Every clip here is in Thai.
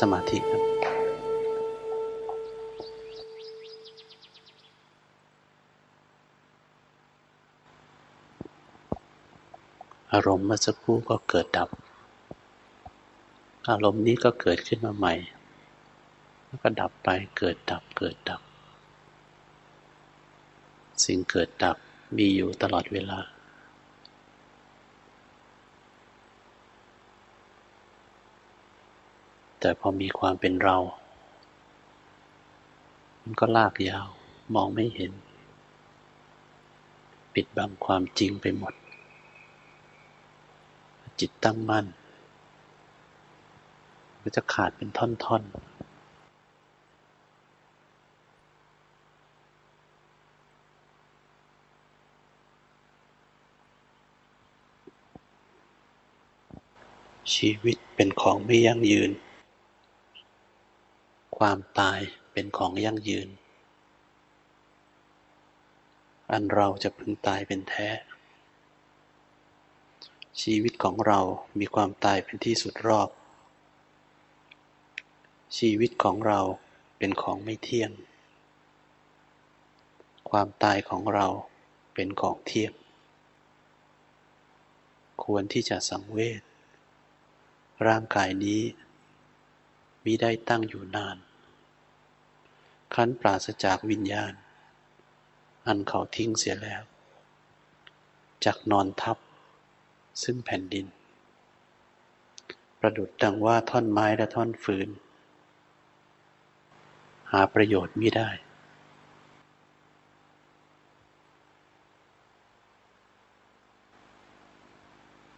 สมาธิครับอารมณ์เมื่อสักครู่ก็เกิดดับ อารมณ์นี้ก็เกิดขึ้นมาใหม่ แล้วก็ดับไป เกิดดับ เกิดดับ สิ่งเกิดดับมีอยู่ตลอดเวลา แต่พอมีความเป็นเรา มันก็ลากยาว มองไม่เห็น ปิดบังความจริงไปหมด จิตตั้งมั่นก็จะขาดเป็นท่อนๆชีวิตเป็นของไม่ยั่งยืน ความตายเป็นของยั่งยืน อันเราจะพึงตายเป็นแท้ ชีวิตของเรามีความตายเป็นที่สุดรอบ ชีวิตของเราเป็นของไม่เที่ยง ความตายของเราเป็นของเที่ยง ควรที่จะสังเวชร่างกายนี้มิได้ตั้งอยู่นาน คั้นปราศจากวิญญาณ อันเขาทิ้งเสียแล้ว จากนอนทับ ซึ่งแผ่นดิน ประดุดดังว่าท่อนไม้และท่อนฟืน หาประโยชน์ไมิได้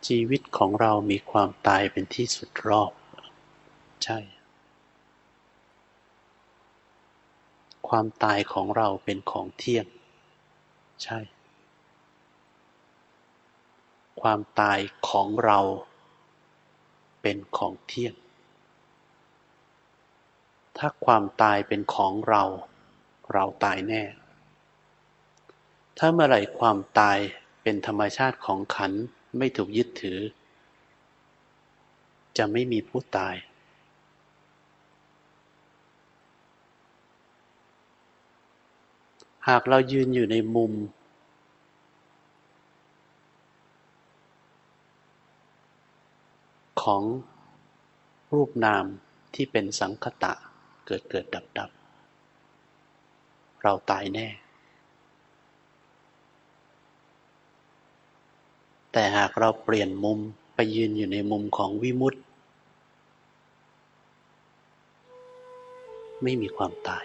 ชีวิตของเรามีความตายเป็นที่สุดรอบ ใช่ ความตายของเราเป็นของเที่ยง ใช่ ความตายของเราเป็นของเที่ยง ถ้าความตายเป็นของเรา เราตายแน่ ถ้าเมื่อไหร่ความตายเป็นธรรมชาติของขันไม่ถูกยึดถือ จะไม่มีผู้ตาย หากเรายืนอยู่ในมุม ของรูปนามที่เป็นสังคตะเกิดเกิดดับดับเราตายแน่ แต่หากเราเปลี่ยนมุมไปยืนอยู่ในมุมของวิมุตติ ไม่มีความตาย